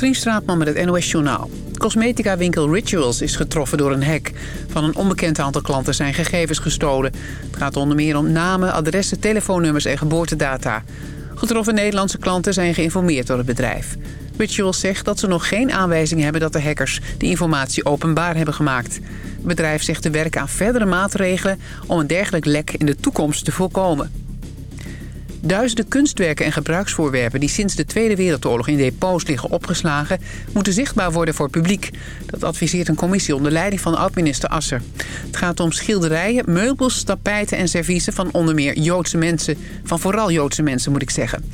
Katrien Straatman met het NOS Journaal. Cosmetica-winkel Rituals is getroffen door een hack. Van een onbekend aantal klanten zijn gegevens gestolen. Het gaat onder meer om namen, adressen, telefoonnummers en geboortedata. Getroffen Nederlandse klanten zijn geïnformeerd door het bedrijf. Rituals zegt dat ze nog geen aanwijzingen hebben dat de hackers die informatie openbaar hebben gemaakt. Het bedrijf zegt te werken aan verdere maatregelen om een dergelijk lek in de toekomst te voorkomen. Duizenden kunstwerken en gebruiksvoorwerpen die sinds de Tweede Wereldoorlog in depots liggen opgeslagen, moeten zichtbaar worden voor publiek. Dat adviseert een commissie onder leiding van oud-minister Asser. Het gaat om schilderijen, meubels, tapijten en serviezen van onder meer Joodse mensen. Van vooral Joodse mensen moet ik zeggen.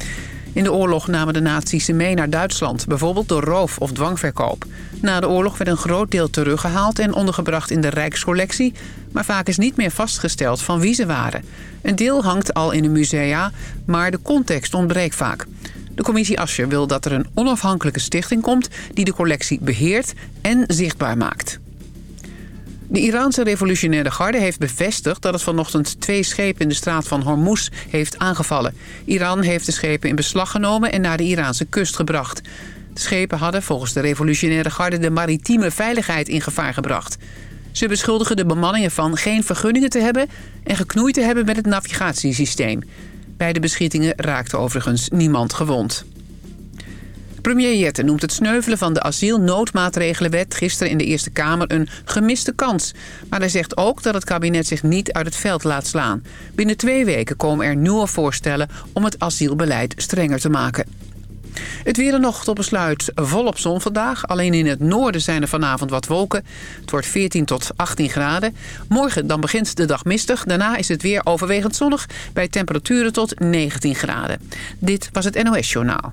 In de oorlog namen de nazi's ze mee naar Duitsland, bijvoorbeeld door roof of dwangverkoop. Na de oorlog werd een groot deel teruggehaald en ondergebracht in de Rijkscollectie... maar vaak is niet meer vastgesteld van wie ze waren. Een deel hangt al in de musea, maar de context ontbreekt vaak. De commissie Ascher wil dat er een onafhankelijke stichting komt... die de collectie beheert en zichtbaar maakt. De Iraanse revolutionaire garde heeft bevestigd dat het vanochtend twee schepen in de straat van Hormuz heeft aangevallen. Iran heeft de schepen in beslag genomen en naar de Iraanse kust gebracht. De schepen hadden volgens de revolutionaire garde de maritieme veiligheid in gevaar gebracht. Ze beschuldigen de bemanningen van geen vergunningen te hebben en geknoeid te hebben met het navigatiesysteem. Bij de beschietingen raakte overigens niemand gewond. Premier Jette noemt het sneuvelen van de asielnoodmaatregelenwet gisteren in de Eerste Kamer een gemiste kans. Maar hij zegt ook dat het kabinet zich niet uit het veld laat slaan. Binnen twee weken komen er nieuwe voorstellen om het asielbeleid strenger te maken. Het weer nog tot besluit volop zon vandaag. Alleen in het noorden zijn er vanavond wat wolken. Het wordt 14 tot 18 graden. Morgen dan begint de dag mistig. Daarna is het weer overwegend zonnig bij temperaturen tot 19 graden. Dit was het NOS Journaal.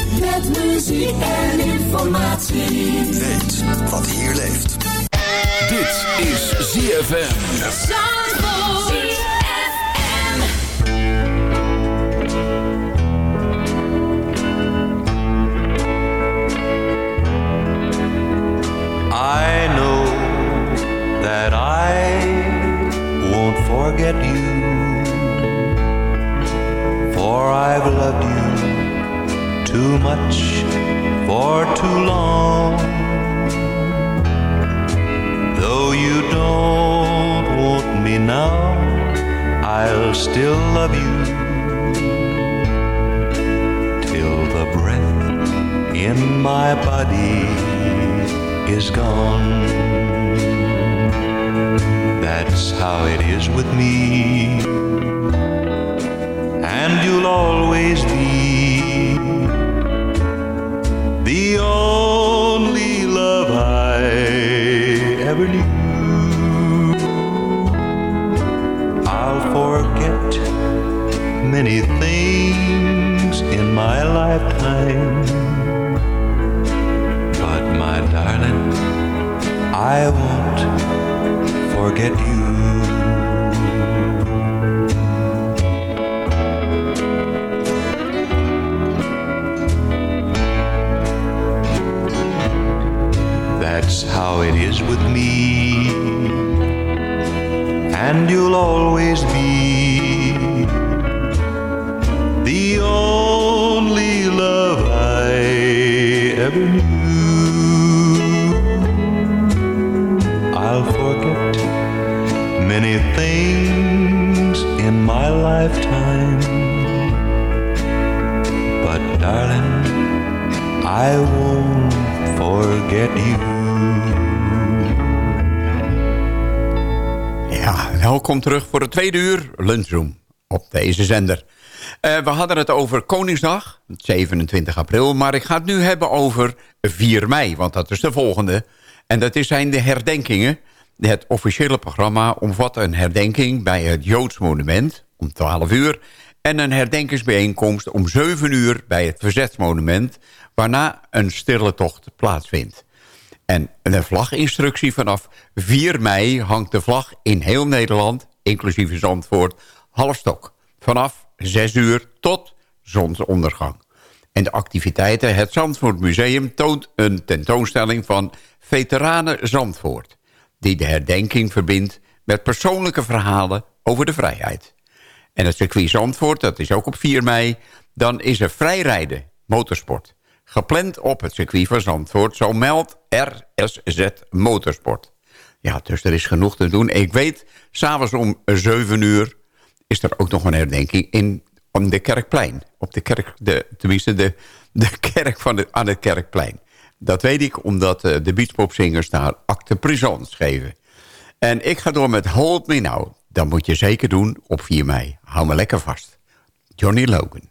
met muziek en informatie. Weet wat hier leeft. Dit is ZFM. I know that I won't forget you, for I've loved you too much for too long. Though you don't want me now, I'll still love you till the breath in my body is gone. That's how it is with me. And you'll always I won't forget you. you. Ja, welkom terug voor het tweede uur Lunchroom op deze zender. Eh, we hadden het over Koningsdag, 27 april. Maar ik ga het nu hebben over 4 mei, want dat is de volgende. En dat zijn de herdenkingen. Het officiële programma omvat een herdenking bij het Joods monument om 12 uur... en een herdenkingsbijeenkomst om 7 uur bij het Verzetsmonument waarna een stille tocht plaatsvindt. En een vlaginstructie vanaf 4 mei hangt de vlag in heel Nederland... inclusief Zandvoort, halfstok. Vanaf 6 uur tot zonsondergang. En de activiteiten, het Zandvoort Museum toont een tentoonstelling van Veteranen Zandvoort... die de herdenking verbindt met persoonlijke verhalen over de vrijheid. En het circuit Zandvoort, dat is ook op 4 mei... dan is er vrijrijden, motorsport. Gepland op het circuit van Zandvoort, zo meldt RSZ Motorsport. Ja, dus er is genoeg te doen. Ik weet, s'avonds om 7 uur is er ook nog een herdenking in om de Kerkplein. Op de kerk, de, tenminste de, de kerk van de, aan het Kerkplein. Dat weet ik omdat uh, de beachpopzingers daar acte présence geven. En ik ga door met Hold Me Now. Dat moet je zeker doen op 4 mei. Hou me lekker vast. Johnny Logan.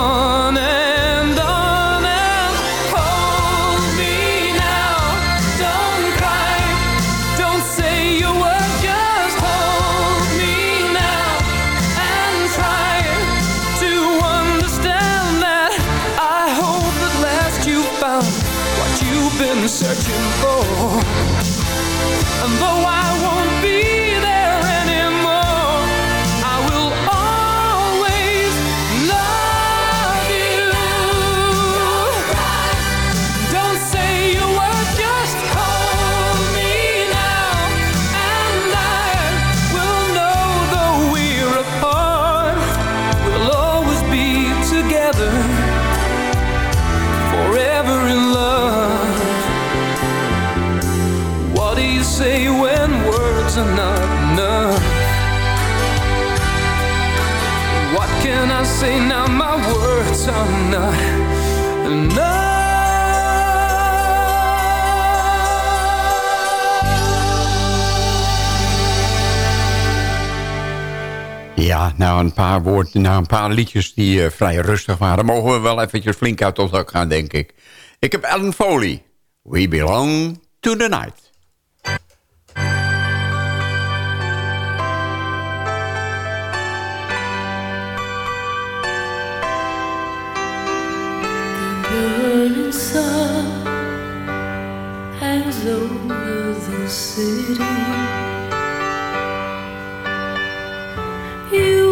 Ja, nou een paar woorden, nou een paar liedjes die eh, vrij rustig waren... mogen we wel eventjes flink uit ons dak gaan, denk ik. Ik heb Alan Foley. We belong to the night. Burning sun hangs over the city. You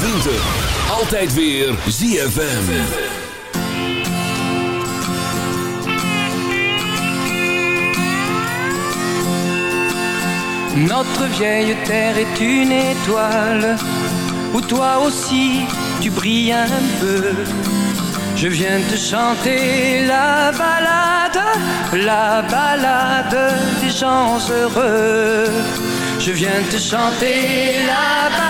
winter. Altijd weer ZFM. Notre vieille terre est une étoile où toi aussi tu brilles un peu. Je viens te chanter la balade, la balade des gens heureux. Je viens te chanter la balade,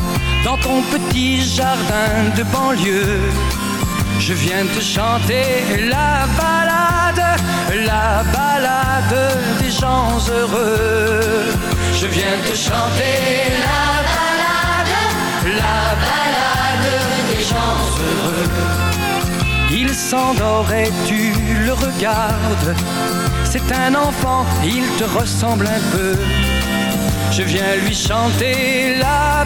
dans ton petit jardin de banlieue, je viens te chanter la balade, la balade des gens heureux. Je viens te chanter la balade, la balade des gens heureux. Il s'endort et tu le regardes. C'est un enfant, il te ressemble un peu. Je viens lui chanter la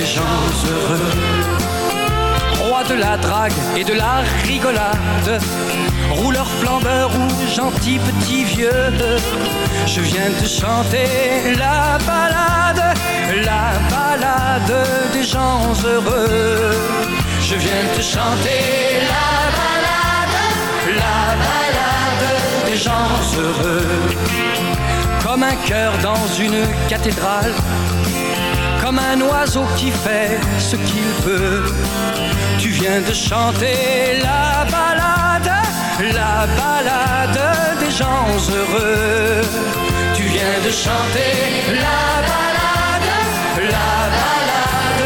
des gens heureux. Roi de la drague et de la rigolade, rouleur flambeur ou gentil petit vieux. Je viens te chanter la balade, la balade des gens heureux. Je viens te chanter la balade, la balade des gens heureux. Comme un cœur dans une cathédrale, comme un oiseau qui fait ce qu'il veut. Tu viens de chanter la balade, la balade des gens heureux. Tu viens de chanter la balade, la balade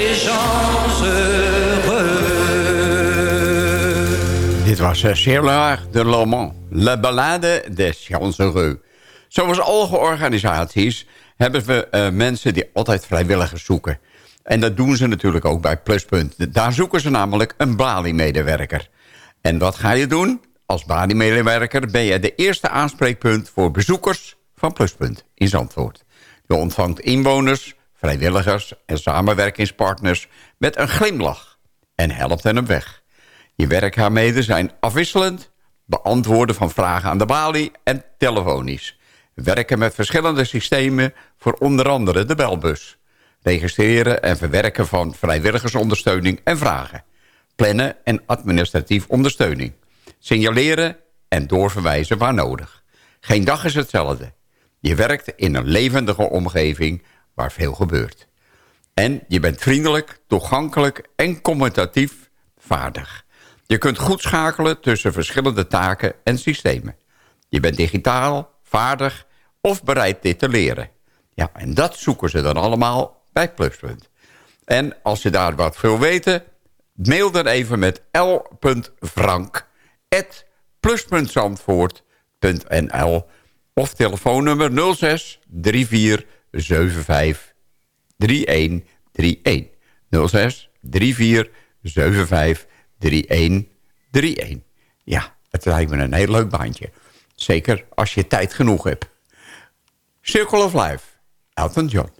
des gens heureux. Dit was Gérard de Lomont, La Ballade des Gens Heureux. Zoals alle organisaties hebben we uh, mensen die altijd vrijwilligers zoeken. En dat doen ze natuurlijk ook bij Pluspunt. Daar zoeken ze namelijk een Bali-medewerker. En wat ga je doen? Als Bali-medewerker ben je de eerste aanspreekpunt voor bezoekers van Pluspunt in Zandvoort. Je ontvangt inwoners, vrijwilligers en samenwerkingspartners met een glimlach en helpt hen op weg. Je werkzaamheden zijn afwisselend, beantwoorden van vragen aan de balie en telefonisch. Werken met verschillende systemen voor onder andere de belbus. Registreren en verwerken van vrijwilligersondersteuning en vragen. Plannen en administratief ondersteuning. Signaleren en doorverwijzen waar nodig. Geen dag is hetzelfde. Je werkt in een levendige omgeving waar veel gebeurt. En je bent vriendelijk, toegankelijk en communicatief vaardig. Je kunt goed schakelen tussen verschillende taken en systemen. Je bent digitaal, vaardig of bereid dit te leren. Ja, en dat zoeken ze dan allemaal bij Pluspunt. En als je daar wat wil weten, mail dan even met l.frank.plus.zandvoort.nl of telefoonnummer 06 34 75 3131. 06 34 75 3131. Ja, het lijkt me een heel leuk baantje. Zeker als je tijd genoeg hebt. Circle of Life, Elton John.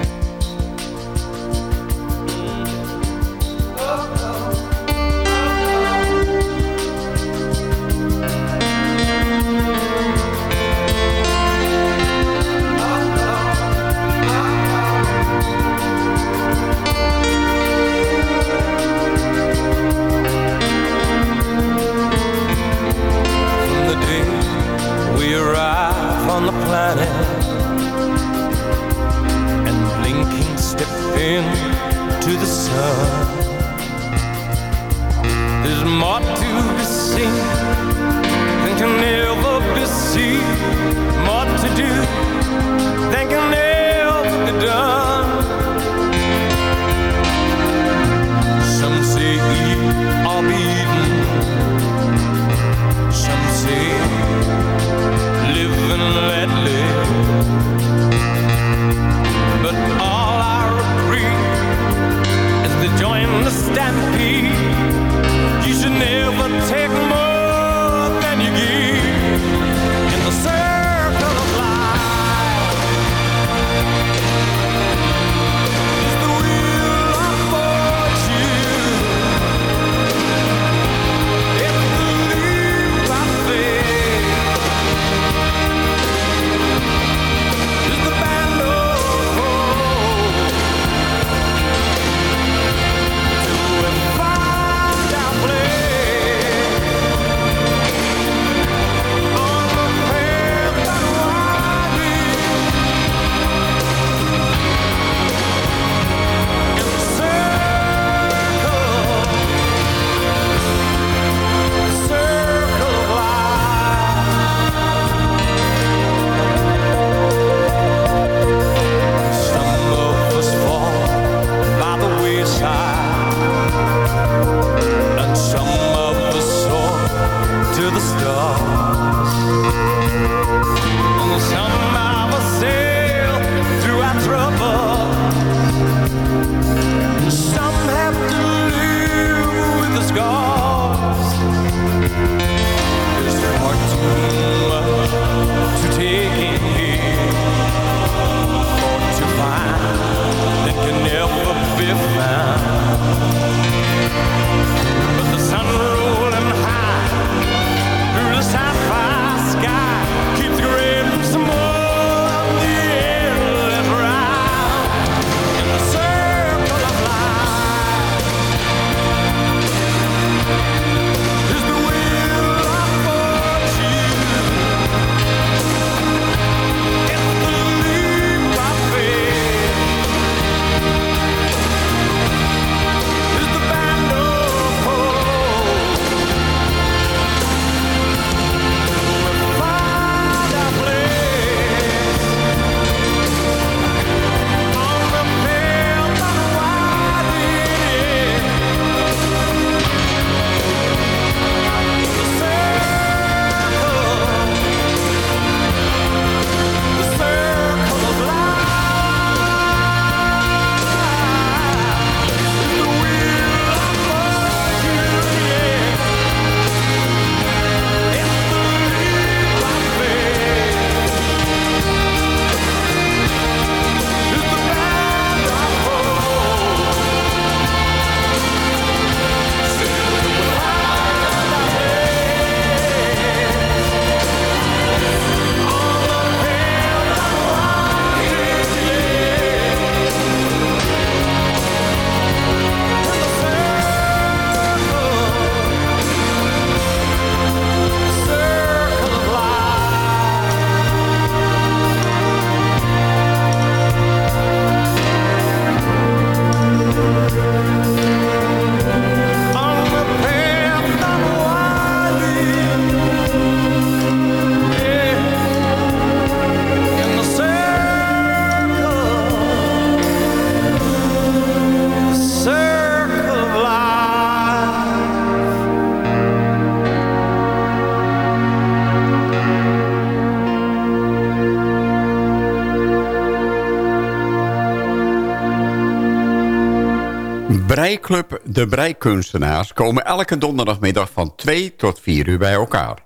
Club De Breikunstenaars komen elke donderdagmiddag van 2 tot 4 uur bij elkaar.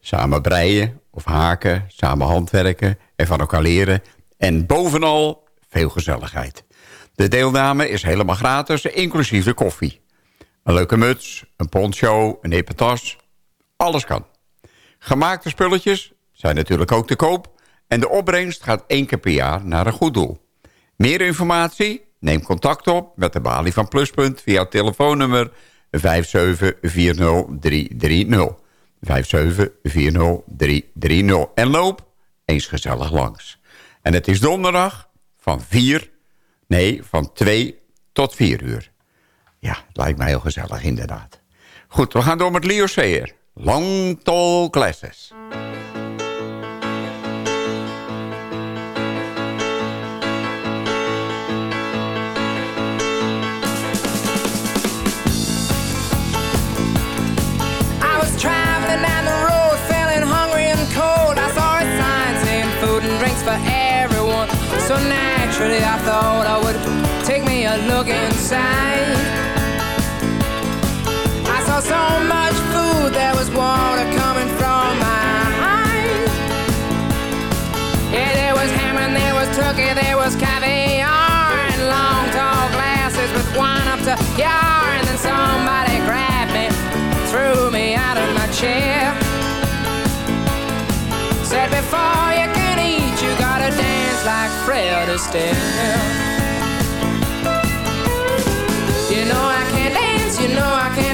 Samen breien of haken, samen handwerken en van elkaar leren. En bovenal veel gezelligheid. De deelname is helemaal gratis, inclusief de koffie. Een leuke muts, een poncho, een hippe tas. Alles kan. Gemaakte spulletjes zijn natuurlijk ook te koop. En de opbrengst gaat één keer per jaar naar een goed doel. Meer informatie? Neem contact op met de balie van Pluspunt via telefoonnummer 5740330. 5740330. En loop eens gezellig langs. En het is donderdag van 4, nee, van 2 tot 4 uur. Ja, lijkt mij heel gezellig inderdaad. Goed, we gaan door met Leo Seer. Long Classes. So naturally, I thought I would take me a look inside. I saw so much food, there was water coming from my eyes. Yeah, there was ham and there was turkey, there was caviar and long tall glasses with wine up to yar. And then somebody grabbed me, threw me out of my chair. Said before you like Fred Astaire. You know I can't dance, you know I can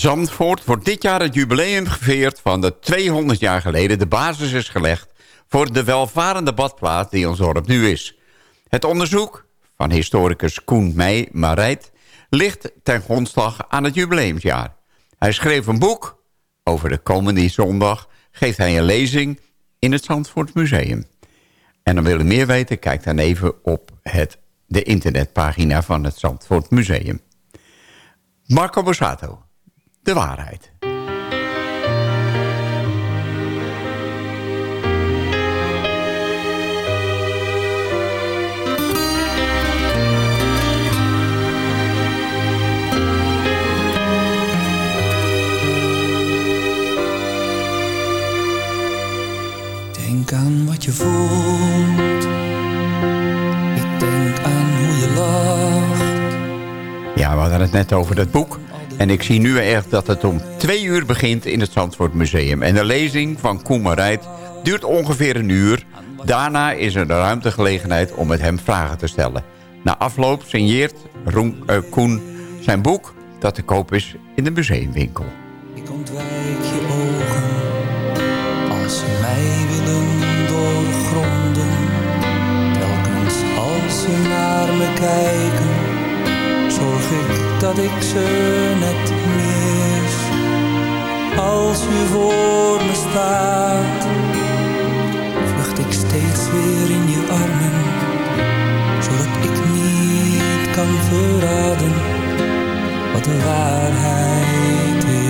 Zandvoort wordt dit jaar het jubileum gevierd van de 200 jaar geleden de basis is gelegd voor de welvarende badplaats die ons dorp nu is. Het onderzoek van historicus Koen Meij Marijt ligt ten grondslag aan het jubileumsjaar. Hij schreef een boek. Over de komende zondag geeft hij een lezing in het Zandvoort Museum. En dan wil je meer weten, kijk dan even op het, de internetpagina van het Zandvoort Museum. Marco Borsato, de waarheid. Denk aan wat je voelt. Ik denk aan hoe je lacht. Ja, we hadden het net over dat boek. En ik zie nu echt dat het om twee uur begint in het Zandvoort Museum. En de lezing van Koen Marijt duurt ongeveer een uur. Daarna is er de ruimtegelegenheid om met hem vragen te stellen. Na afloop signeert Roen, eh, Koen zijn boek dat te koop is in de museumwinkel. Ik ontwijk je ogen als ze mij willen doorgronden. Telkens als ze naar me kijken, zorg ik dat ik ze net mis. Als u voor me staat, vlucht ik steeds weer in je armen, zodat ik niet kan verraden wat de waarheid is.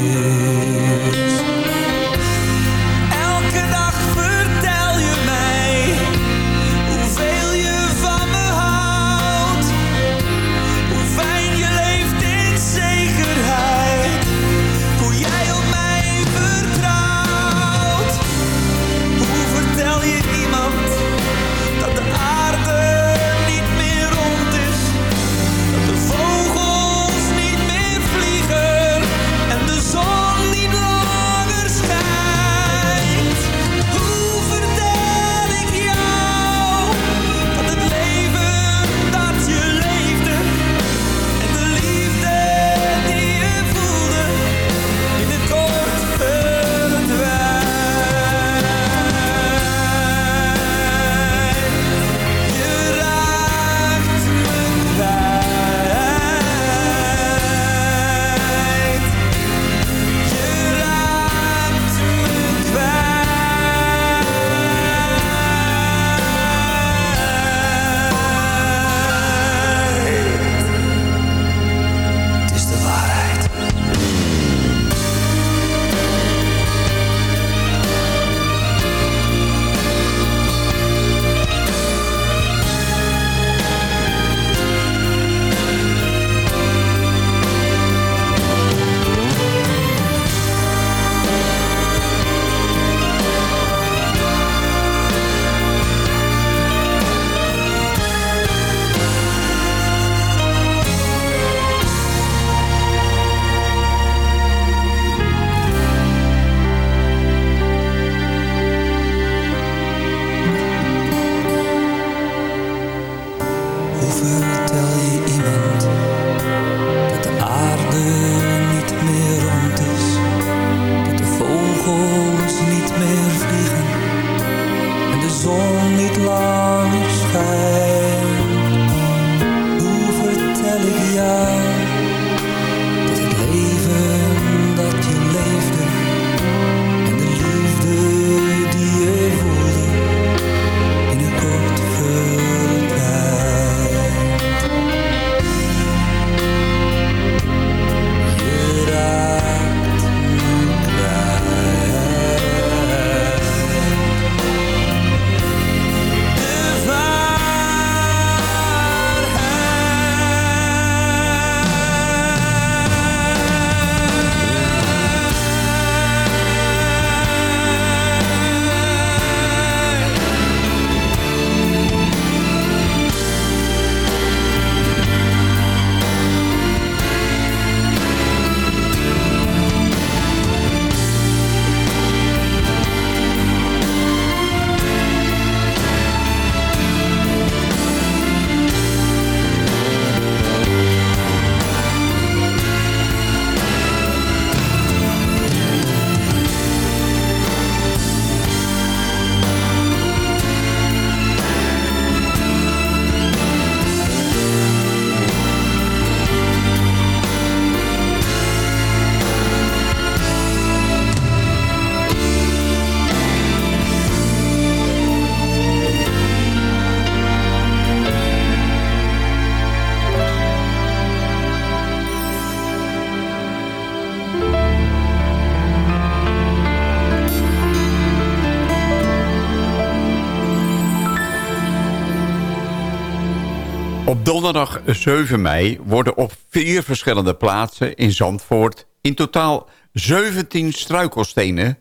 Donderdag 7 mei worden op vier verschillende plaatsen in Zandvoort... in totaal 17 struikelstenen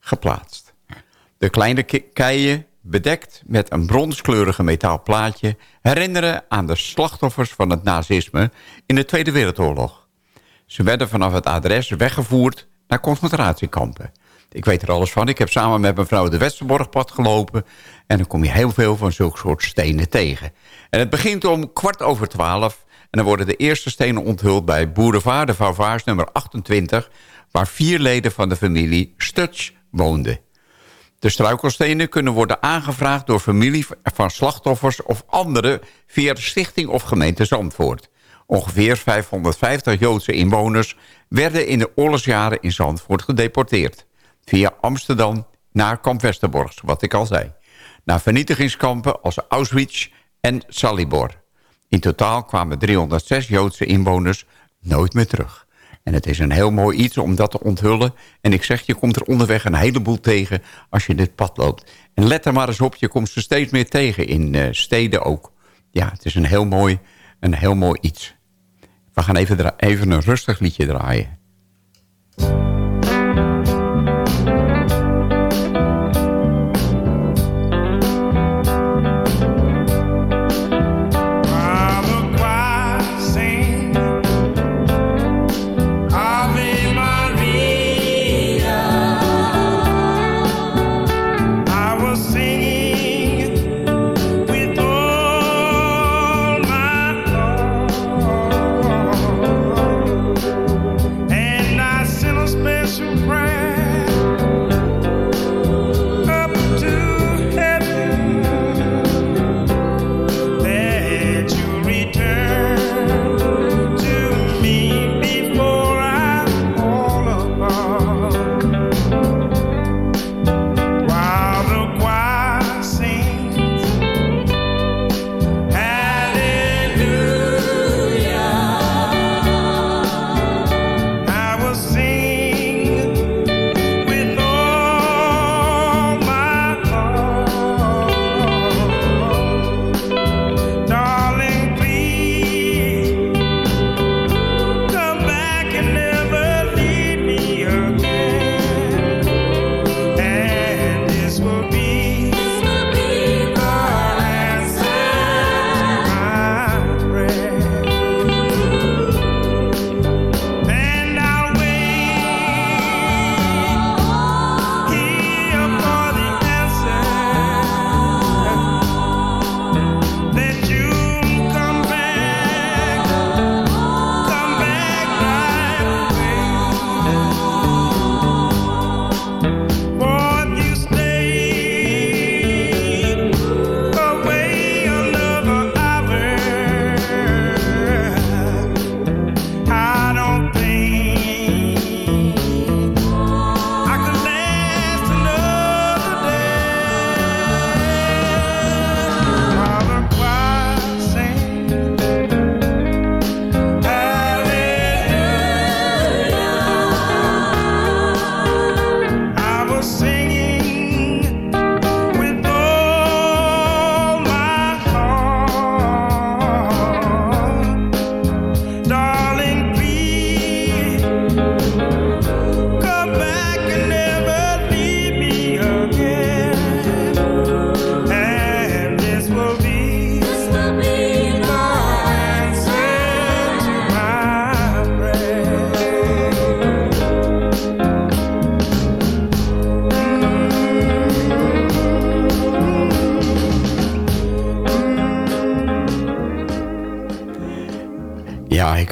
geplaatst. De kleine ke- keien, bedekt met een bronskleurige metaalplaatje... herinneren aan de slachtoffers van het nazisme in de Tweede Wereldoorlog. Ze werden vanaf het adres weggevoerd naar concentratiekampen. Ik weet er alles van. Ik heb samen met mevrouw de Westerborgpad gelopen... en dan kom je heel veel van zulke soort stenen tegen. En het begint om kwart over twaalf... en dan worden de eerste stenen onthuld bij Boulevard de nummer 28... waar vier leden van de familie Stutsch woonden. De struikelstenen kunnen worden aangevraagd door familie van slachtoffers of anderen via de stichting of gemeente Zandvoort. Ongeveer 550 Joodse inwoners werden in de oorlogsjaren in Zandvoort gedeporteerd. Via Amsterdam naar kamp Westerborgs, wat ik al zei. Naar vernietigingskampen als Auschwitz en Salibor. In totaal kwamen 306 Joodse inwoners nooit meer terug. En het is een heel mooi iets om dat te onthullen. En ik zeg, je komt er onderweg een heleboel tegen als je dit pad loopt. En let er maar eens op, je komt ze steeds meer tegen in eh, steden ook. Ja, het is een heel mooi, een heel mooi iets. We gaan even, even een rustig liedje draaien.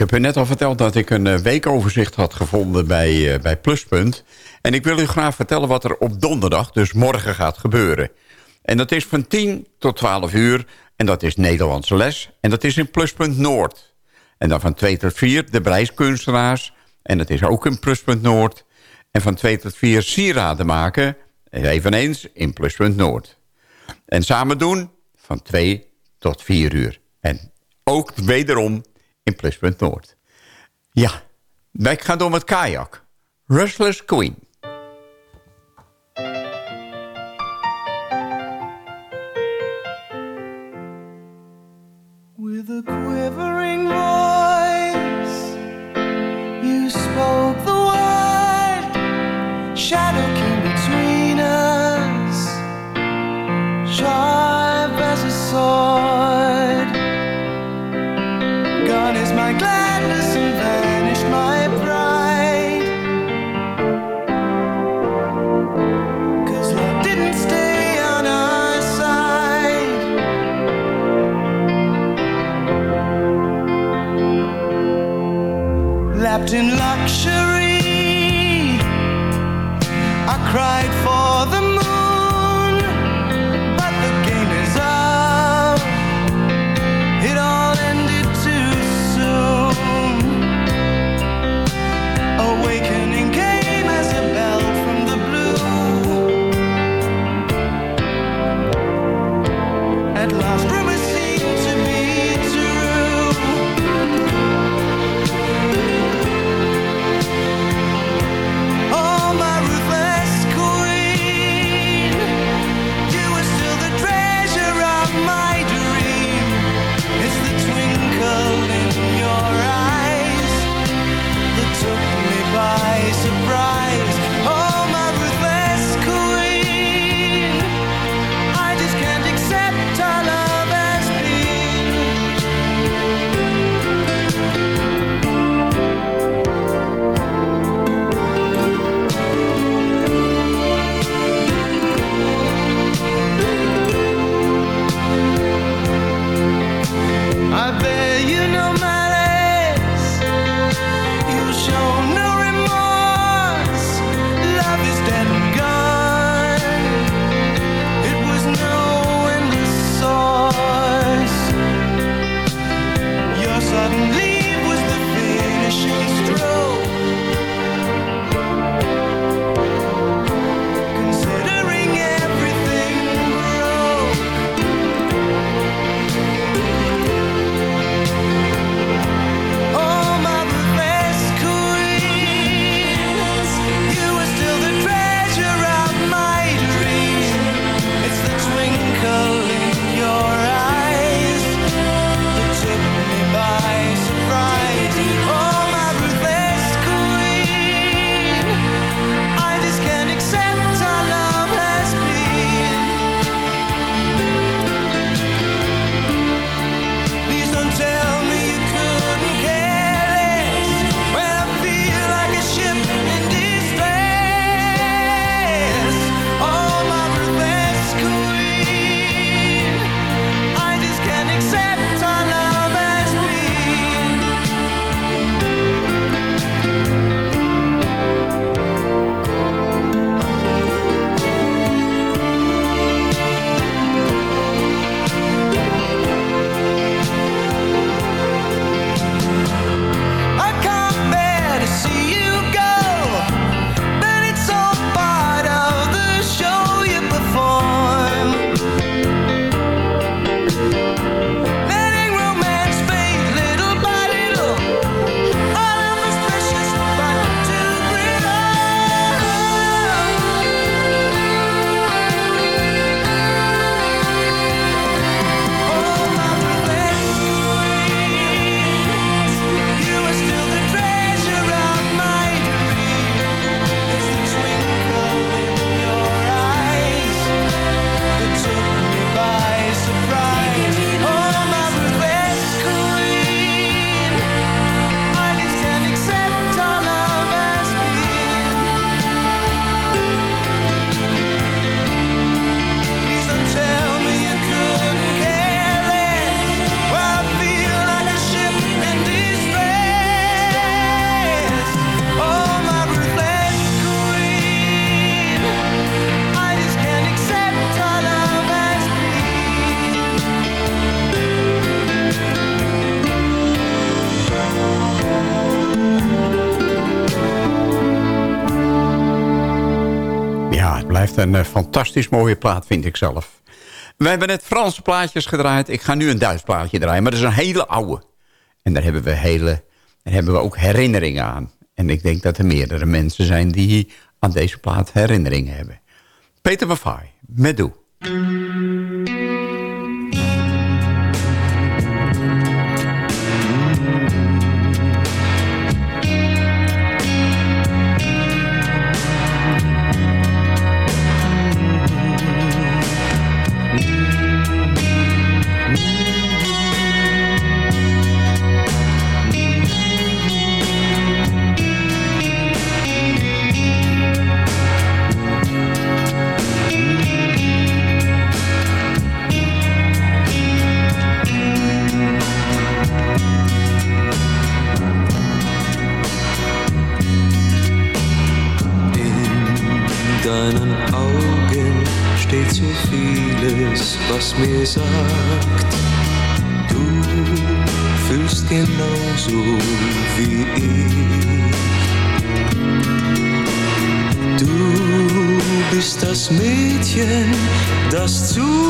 Heb u net al verteld dat ik een eh, weekoverzicht had gevonden bij, eh, bij Pluspunt. En ik wil u graag vertellen wat er op donderdag, dus morgen, gaat gebeuren. En dat is van 10 tot 12 uur. En dat is Nederlandse les. En dat is in Pluspunt Noord. En dan van 2 tot 4 de Brijskunstenaars. En dat is ook in Pluspunt Noord. En van 2 tot 4 sieraden maken. Eveneens in Pluspunt Noord. En samen doen van 2 tot 4 uur. En ook wederom in Pluspunt Noord. Ja, wij gaan door met kajak. Restless Queen. Een eh, fantastisch mooie plaat, vind ik zelf. We hebben net Franse plaatjes gedraaid. Ik ga nu een Duits plaatje draaien, maar dat is een hele oude. En daar hebben we, hele, daar hebben we ook herinneringen aan. En ik denk dat er meerdere mensen zijn die aan deze plaat herinneringen hebben. Peter Maffay, met Doe. Mir sagt, du fühlst genauso wie ich. Du bist das Mädchen, das zu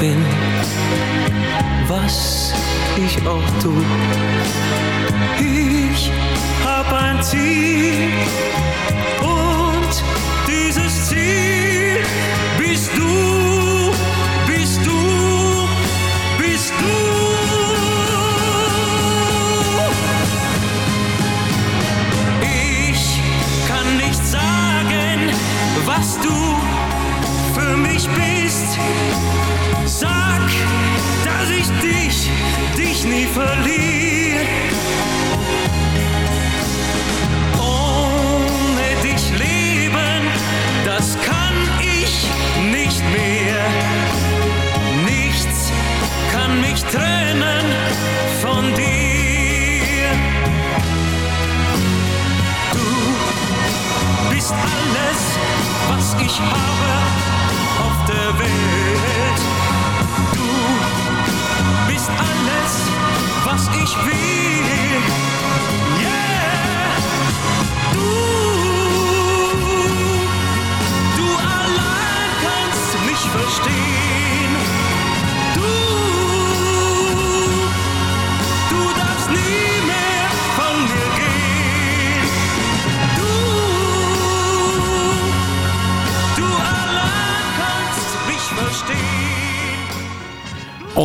Bin, was ich auch tu. Ich hab ein Ziel. Und dieses Ziel bist du,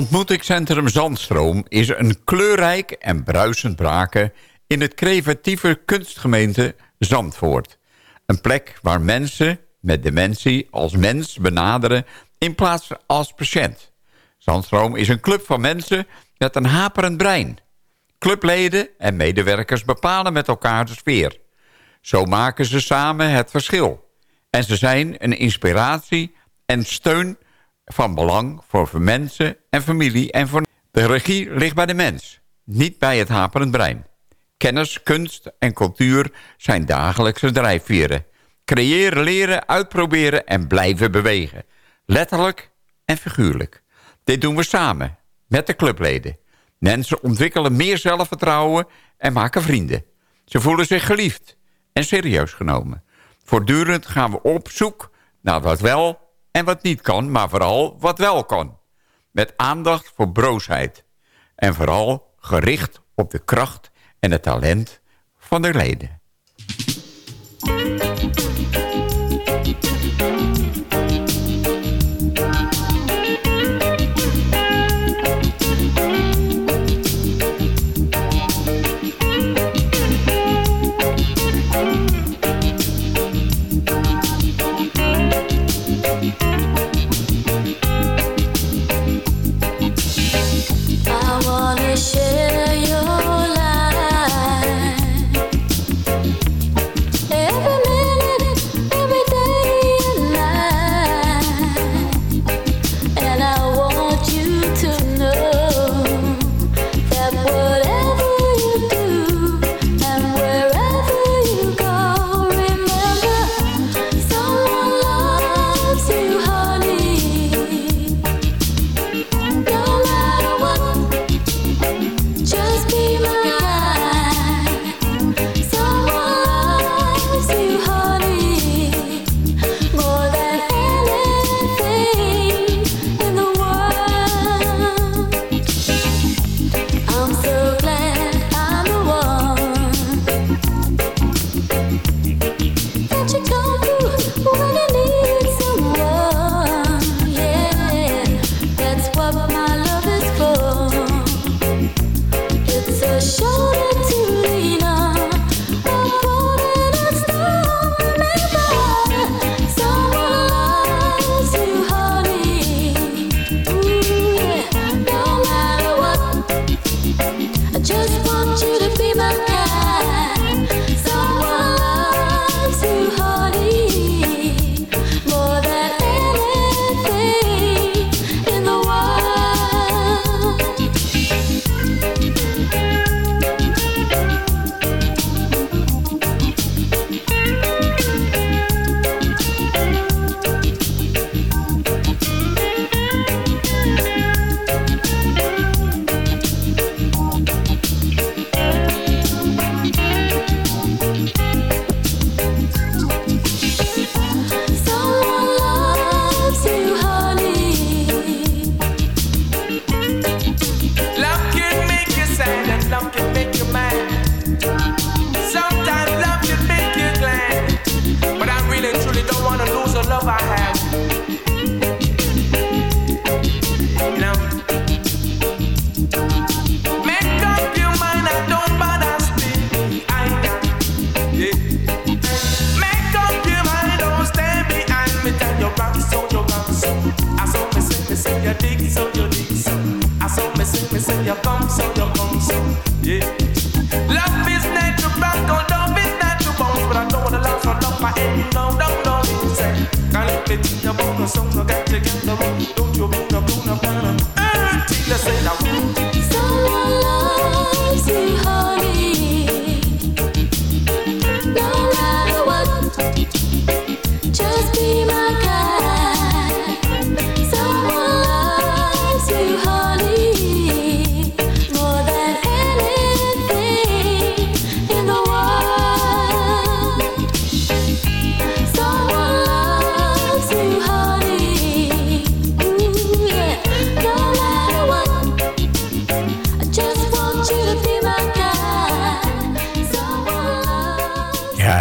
ontmoetingscentrum Zandstroom is een kleurrijk en bruisend braken... in het creatieve kunstgemeente Zandvoort. Een plek waar mensen met dementie als mens benaderen... in plaats als patiënt. Zandstroom is een club van mensen met een haperend brein. Clubleden en medewerkers bepalen met elkaar de sfeer. Zo maken ze samen het verschil. En ze zijn een inspiratie en steun van belang voor mensen en familie. En voor... De regie ligt bij de mens, niet bij het haperend brein. Kennis, kunst en cultuur zijn dagelijkse drijfveren. Creëren, leren, uitproberen en blijven bewegen. Letterlijk en figuurlijk. Dit doen we samen, met de clubleden. Mensen ontwikkelen meer zelfvertrouwen en maken vrienden. Ze voelen zich geliefd en serieus genomen. Voortdurend gaan we op zoek naar wat wel en wat niet kan, maar vooral wat wel kan. Met aandacht voor broosheid. En vooral gericht op de kracht en het talent van de leden.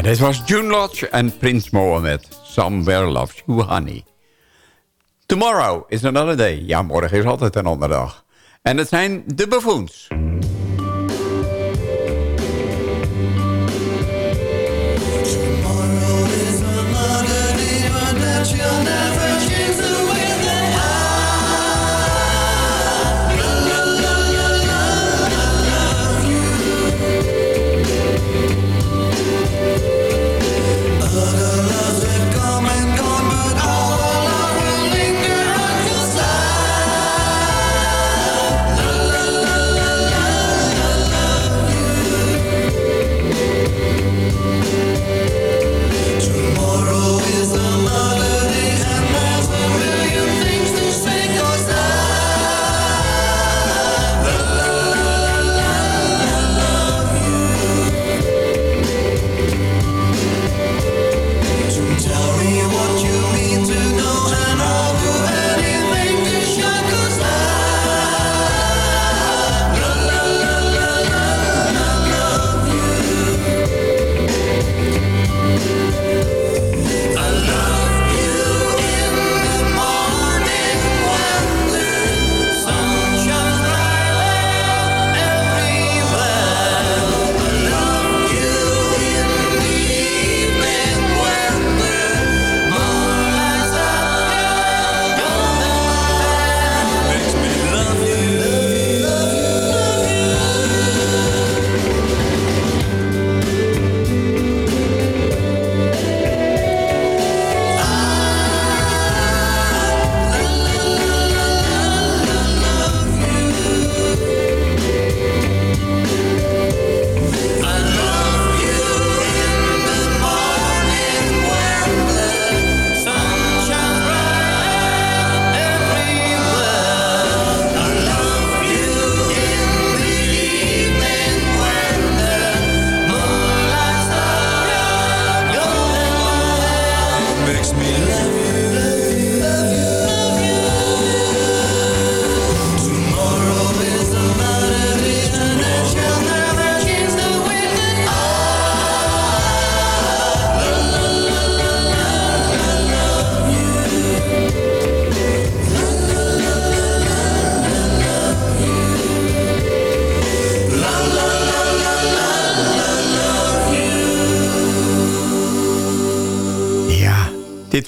Dit was June Lodge en Prince Mohammed. Somewhere loves you honey. Tomorrow is another day. Ja, morgen is altijd een andere dag. En het zijn de Buffoons.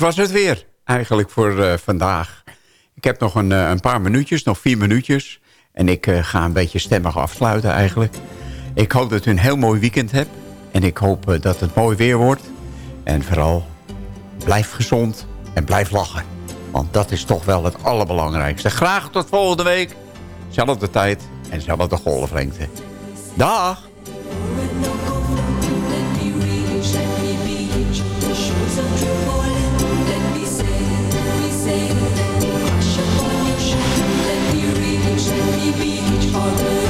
was het weer eigenlijk voor eh, vandaag. Ik heb nog een, eh, een, paar minuutjes, nog vier minuutjes. En ik eh, ga een beetje stemmig afsluiten eigenlijk. Ik hoop dat u een heel mooi weekend hebt. En ik hoop dat het mooi weer wordt. En vooral, blijf gezond en blijf lachen. Want dat is toch wel het allerbelangrijkste. Graag tot volgende week. Zelfde tijd en zelfde golflengte. Dag! entre